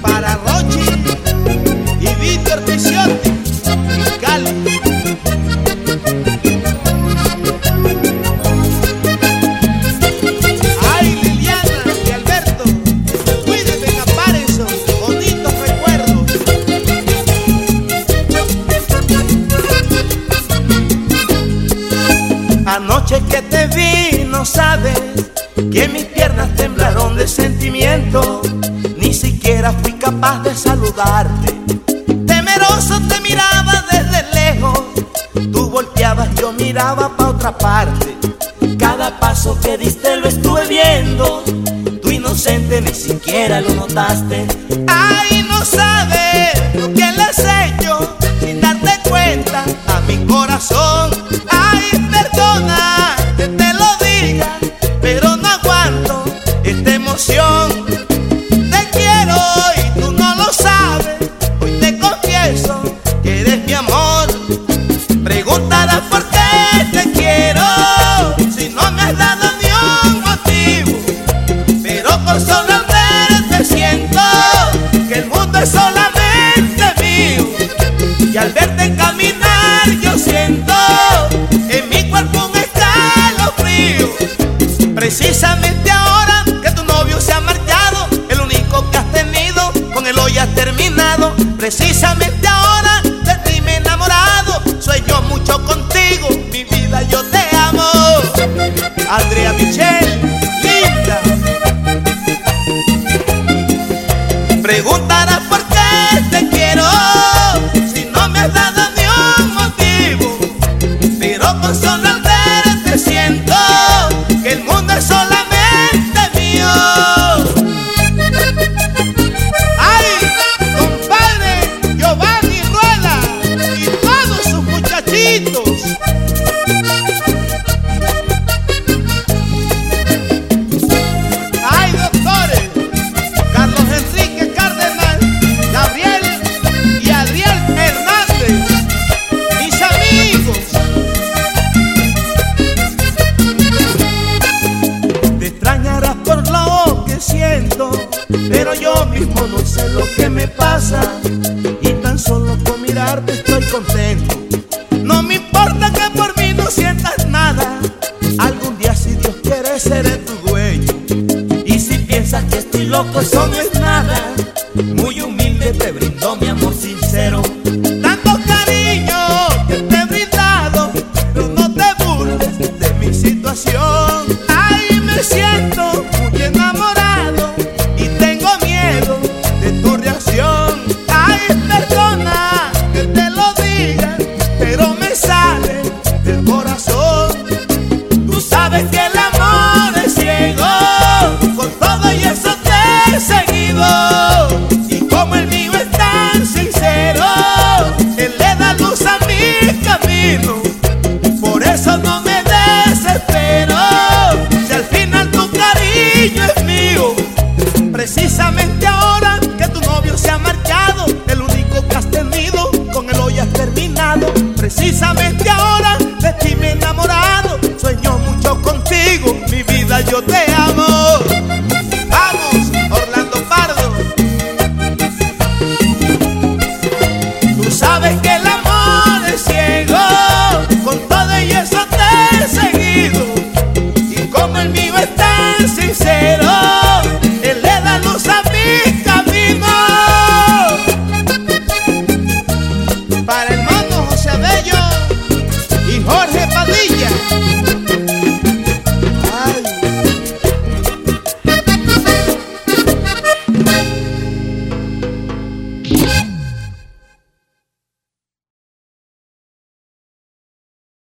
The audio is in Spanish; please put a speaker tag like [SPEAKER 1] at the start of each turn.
[SPEAKER 1] Para Rochi y Víctor Tisiotti, Cali. Ay, Liliana y Alberto, cuídense en Apareso, bonitos recuerdos. Anoche que te vi, no sabes que mis piernas temblaron sentimiento. Ni siquiera fui capaz de saludarte. Temeroso te miraba desde lejos. Tú volteabas, yo miraba pa' otra parte. Cada paso que diste lo estuve viendo. Tu inocente ni siquiera lo notaste. Ay, no sabes yo siento en mi cuerpo un escalofrío. Precisamente ahora que tu novio se ha marchado, el único que has tenido con él hoy has terminado. Precisamente ahora de ti me he enamorado, sueño mucho contigo, mi vida yo te amo. Andrea Michelle, linda. Preguntarás por lo que me pasa. Y tan solo con mirarte estoy contento. No me importa que por mí no sientas nada. Algún día, si Dios quiere, seré tu dueño. Y si piensas que estoy loco, eso no es nada. Muy humilde precisamente ahora de ti me enamorado. Sueño mucho contigo, mi vida yo te amo.